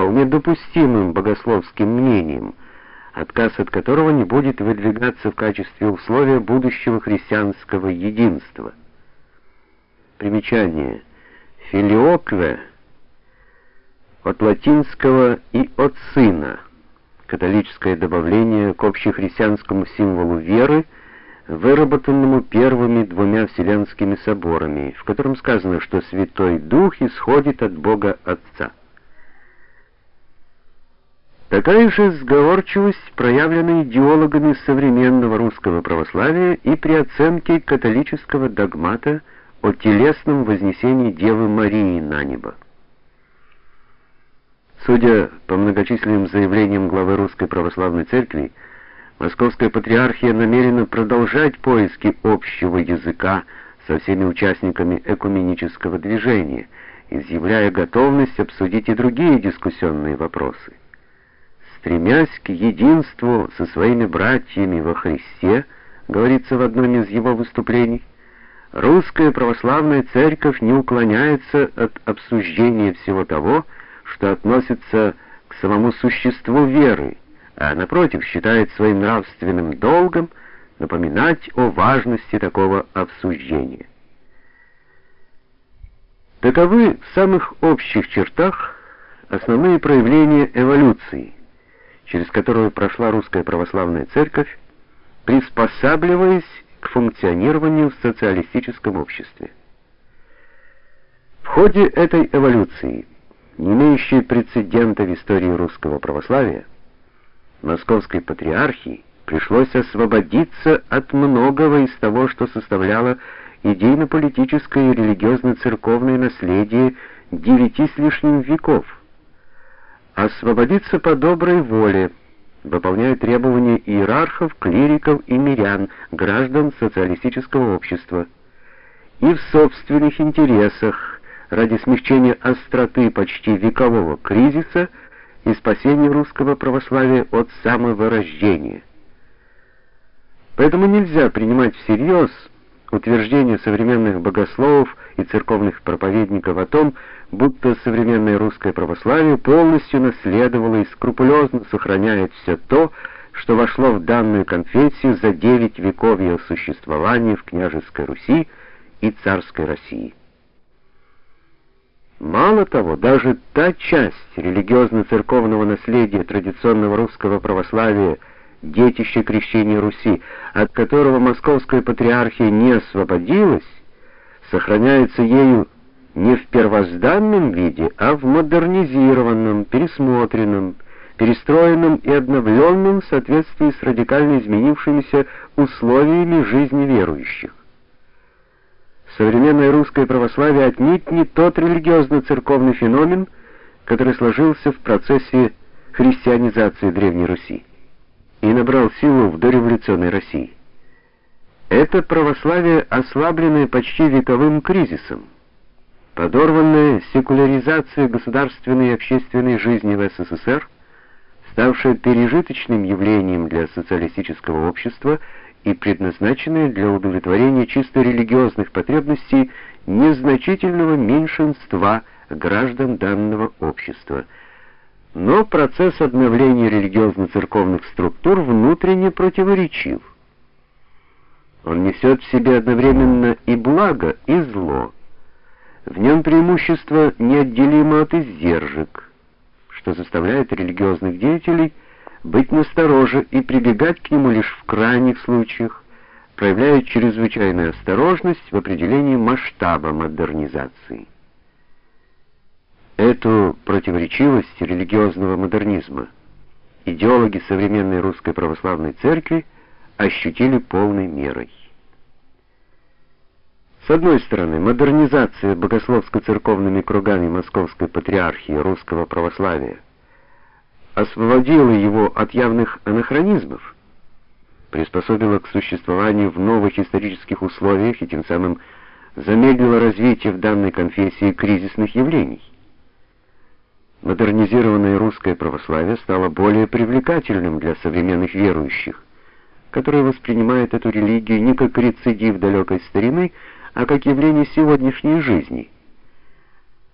вполне допустимым богословским мнением, отказ от которого не будет выдвигаться в качестве условия будущего христианского единства. Примечание. Филиокве от латинского и от сына. Католическое добавление к общехристианскому символу веры, выработанному первыми двумя вселенскими соборами, в котором сказано, что Святой Дух исходит от Бога Отца. Такая же сговорчивость проявлена идеологами современного русского православия и при оценке католического догмата о телесном вознесении Девы Марии на небо. Судя по многочисленным заявлениям главы Русской Православной Церкви, Московская Патриархия намерена продолжать поиски общего языка со всеми участниками экуменического движения, изъявляя готовность обсудить и другие дискуссионные вопросы. Стремясь к единству со своими братьями во Христе, говорится в одном из его выступлений, Русская Православная Церковь не уклоняется от обсуждения всего того, что относится к самому существу веры, а напротив считает своим нравственным долгом напоминать о важности такого обсуждения. Таковы в самых общих чертах основные проявления эволюции, через которую прошла русская православная церковь, приспосабливаясь к функционированию в социалистическом обществе. В ходе этой эволюции не имеющей прецедента в истории русского православия, Московской патриархии пришлось освободиться от многого из того, что составляло идейно-политическое и религиозно-церковное наследие девяти с лишним веков. Освободиться по доброй воле, выполняя требования иерархов, клириков и мирян, граждан социалистического общества, и в собственных интересах, ради смягчения остроты почти векового кризиса и спасения русского православия от самовырождения. Поэтому нельзя принимать всерьез утверждения современных богословов и церковных проповедников о том, будто современное русское православие полностью наследовало и скрупулезно сохраняет все то, что вошло в данную конфессию за девять веков ее существования в княжеской Руси и царской России. Мало того, даже та часть религиозно-церковного наследия традиционного русского православия, детище крещения Руси, от которого Московская патриархия не освободилась, сохраняется ею не в первозданном виде, а в модернизированном, пересмотренном, перестроенном и обновленном в соответствии с радикально изменившимися условиями жизни верующих. Современное русское православие отнюдь не тот религиозно-церковный феномен, который сложился в процессе христианизации Древней Руси и набрал силу в дореволюционной России. Это православие, ослабленное почти вековым кризисом, подорванное секуляризацией государственной и общественной жизни в СССР, ставшее пережиточным явлением для социалистического общества и предназначенные для удовлетворения чисто религиозных потребностей незначительного меньшинства граждан данного общества. Но процесс обновления религиозно-церковных структур внутренне противоречив. Он несет в себе одновременно и благо, и зло. В нем преимущество неотделимо от издержек, что заставляет религиозных деятелей – быть настороже и прибегать к нему лишь в крайних случаях, проявляя чрезвычайную осторожность в определении масштаба модернизации. Эту противоречивость религиозного модернизма идеологи современной русской православной церкви ощутили полной мерой. С одной стороны, модернизация богословско-церковными кругами Московской патриархии русского православия – освободила его от явных анахронизмов, приспособила к существованию в новых исторических условиях и тем самым замедлила развитие в данной конфессии кризисных явлений. Модернизированное русское православие стало более привлекательным для современных верующих, которые воспринимают эту религию не как рецидив далекой старины, а как явление сегодняшней жизни –